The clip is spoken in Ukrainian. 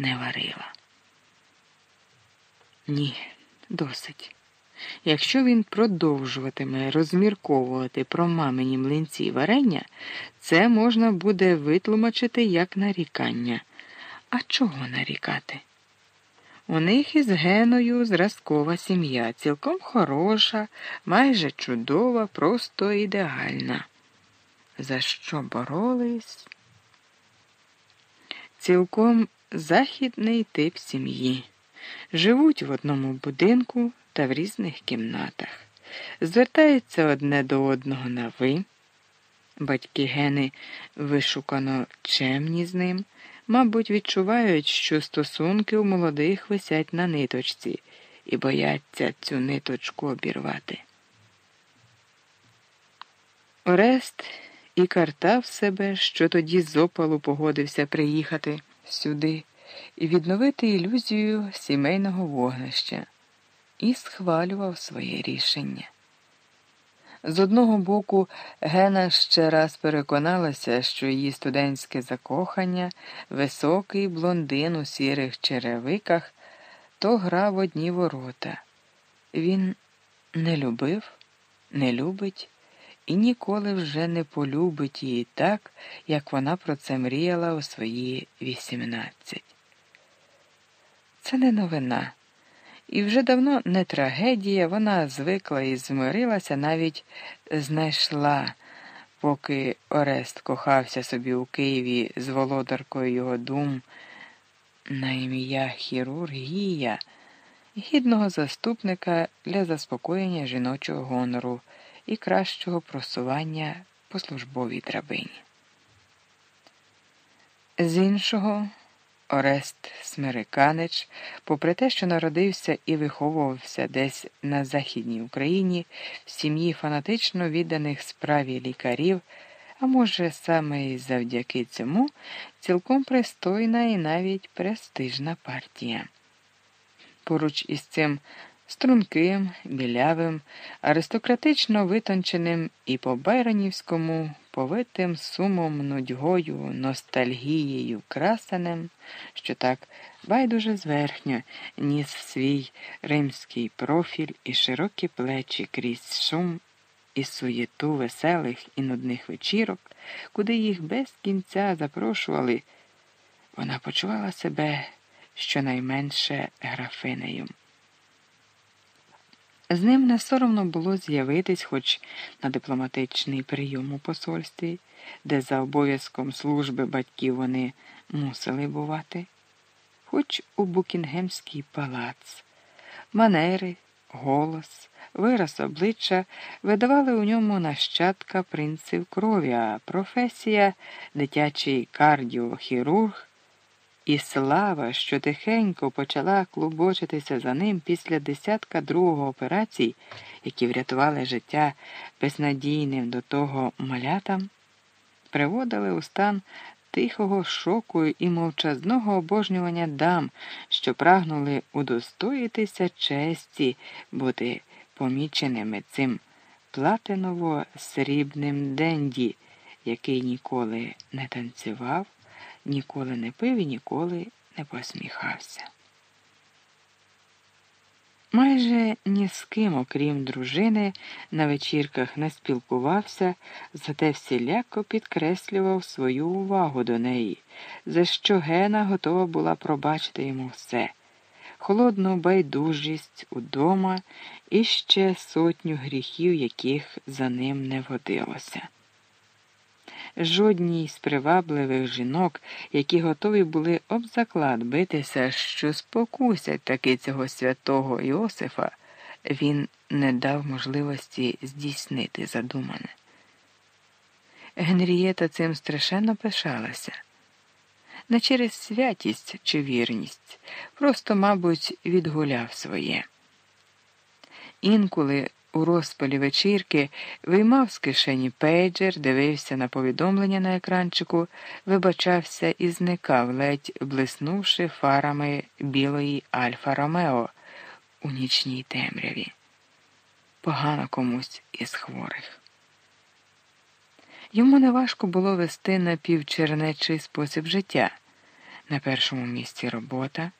не варила. Ні, досить. Якщо він продовжуватиме розмірковувати про мамині млинці варення, це можна буде витлумачити як нарікання. А чого нарікати? У них із Геною зразкова сім'я, цілком хороша, майже чудова, просто ідеальна. За що боролись? Цілком західний тип сім'ї. Живуть в одному будинку та в різних кімнатах, звертаються одне до одного на ви. Батьки Гени вишукано чемні з ним, мабуть, відчувають, що стосунки у молодих висять на ниточці і бояться цю ниточку обірвати. Орест і картав себе, що тоді з опалу погодився приїхати сюди і відновити ілюзію сімейного вогнища, і схвалював своє рішення. З одного боку, Гена ще раз переконалася, що її студентське закохання, високий блондин у сірих черевиках, то гра в одні ворота. Він не любив, не любить і ніколи вже не полюбить її так, як вона про це мріяла у свої вісімнадцять. Це не новина. І вже давно не трагедія, вона звикла і змирилася, навіть знайшла, поки Орест кохався собі у Києві з володаркою його дум на ім'я хірургія, гідного заступника для заспокоєння жіночого гонору і кращого просування по службовій драбині. З іншого. Орест Смериканич, попри те, що народився і виховувався десь на Західній Україні в сім'ї фанатично відданих справі лікарів, а може, саме і завдяки цьому цілком пристойна і навіть престижна партія. Поруч із цим струнким, білявим, аристократично витонченим і по байронівському повитим сумом, нудьгою, ностальгією красанем, що так байдуже зверхньо ніс свій римський профіль і широкі плечі крізь шум і суєту веселих і нудних вечірок, куди їх без кінця запрошували, вона почувала себе щонайменше графинею. З ним не соромно було з'явитись хоч на дипломатичний прийом у посольстві, де за обов'язком служби батьків вони мусили бувати, хоч у Букінгемський палац, манери, голос, вираз обличчя видавали у ньому нащадка принців крові, а професія, дитячий кардіохірург. І слава, що тихенько почала клубочитися за ним після десятка другого операцій, які врятували життя безнадійним до того малятам, приводили у стан тихого шоку і мовчазного обожнювання дам, що прагнули удостоїтися честі, бути поміченими цим платиново срібним денді, який ніколи не танцював ніколи не пив і ніколи не посміхався. Майже ні з ким, окрім дружини, на вечірках не спілкувався, зате всіляко підкреслював свою увагу до неї, за що Гена готова була пробачити йому все холодну байдужість удома і ще сотню гріхів, яких за ним не водилося жодній з привабливих жінок, які готові були об заклад битися, що спокусять таки цього святого Йосифа, він не дав можливості здійснити задумане. Генрієта цим страшенно пишалася. Не через святість чи вірність, просто, мабуть, відгуляв своє. Інколи у розпалі вечірки виймав з кишені пейджер, дивився на повідомлення на екранчику, вибачався і зникав, ледь блиснувши фарами білої Альфа Ромео у нічній темряві. Погано комусь із хворих. Йому неважко було вести напівчернечий спосіб життя, На першому місці робота,